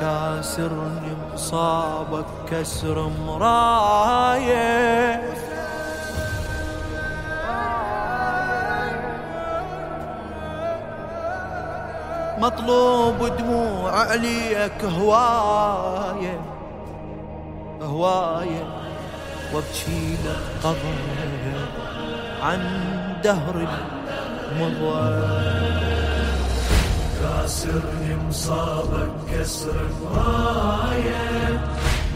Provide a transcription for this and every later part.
كاسرني مصابك كسر مراية. مطلوب دموع عليك هواية هواية وابكي لك قضايا عن دهر المضى. كاسرني مصابك كسر مراية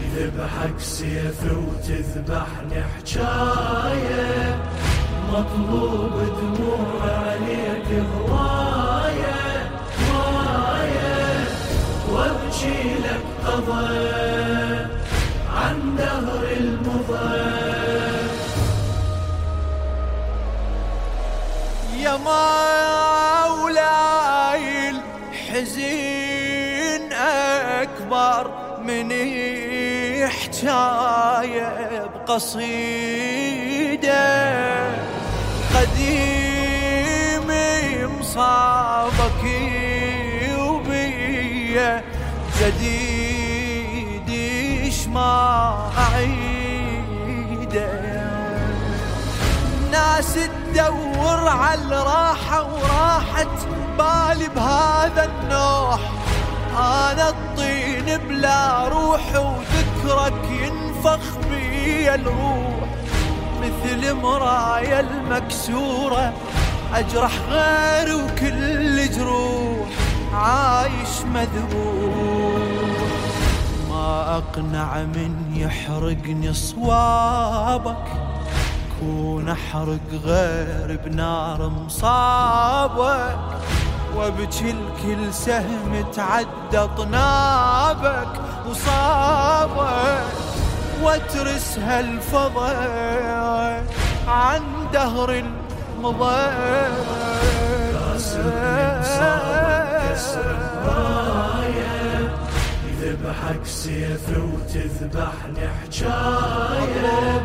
يذبحك سيف وتذبحني حجاية مطلوب دموع عليك هواية هواية. وابكي لك قضى عن دهر المضى. يا مولاي الحزين أكبر من حكاية بقصيدة قديم مصابك وبيا جديد. ناس تدور على الراحة وراحت بالي بهذا النوح. أنا الطين بلا روح وذكرك ينفخ بي الروح. مثل مرايا المكسورة أجرح غيري وكل جروح. عايش مذبوح. ما أقنع من يحرقني صوابك. كون أحرق غير بنار مصابك وابكي الكل سهم تعدى طنابك وصابك واترس هالفضا عن دهر المضى يذبحك سيف وتذبحني حجاية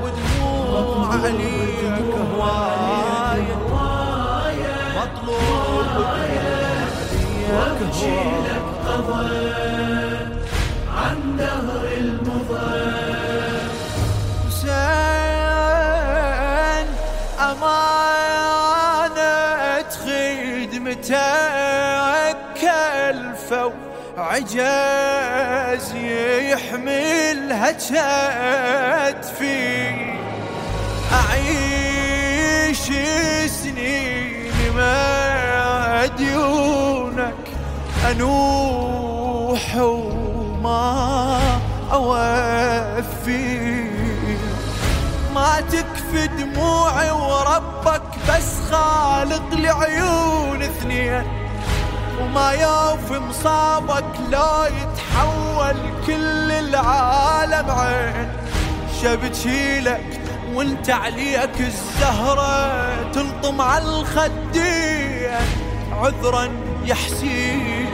لك قضى عن دهر المضى حسين عجاز يحملها كتفي أعيش سنين مديونك أنوح وما أوفي. ما تكفي دموعي وربك بس خالق لعيون اثنين. وما يوفي مصابك لا يتحول كل العالم عين. شبكي لك وانت عليك الزهرة تلطم على الخدين. عذرا يا حسين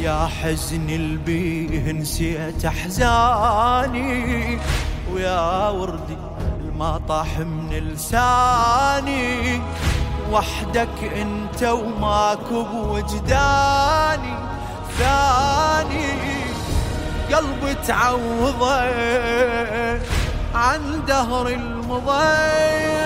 يا حزن البيه نسيت أحزاني ويا وردي الما طاح من لساني. وحدك أنت وماكو بوجداني ثاني قلبي تعوضه عن دهر المضي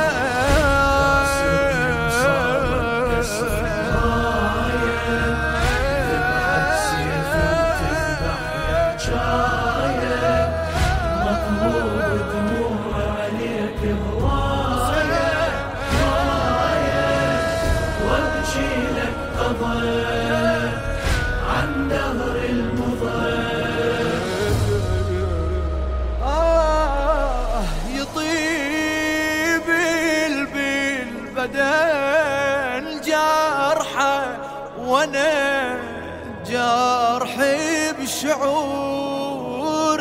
جرحي بشعوري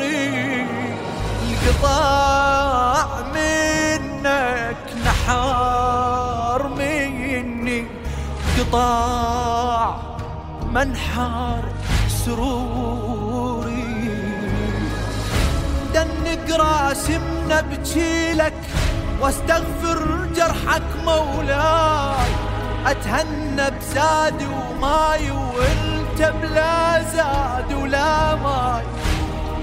القطاع منك نحار مني. قطاع منحار سروري. دنق راسي من ابكيلك واستغفر جرحك مولاي. أتهنى بزادي وماي وانت وانت بلا زاد ولا ماي.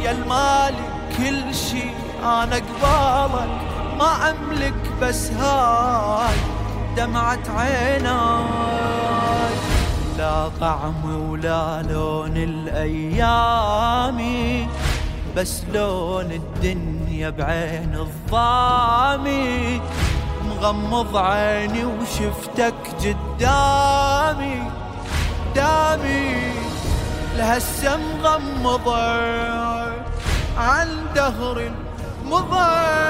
يا المالك كل شي أنا قبالك ما أملك بس هاي. دمعة عيناي. لا طعم ولا لون الأيام بس لون الدنيا بعين الظامي مغمض عيني وشفتك قدامي. قدامي لهسه مغمضة عن دهر مضى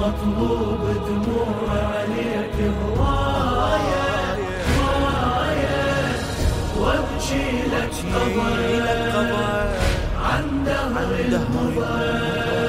مطلوب دموع عليك هواية هواية وابجي لك قضايا عن دهر المضى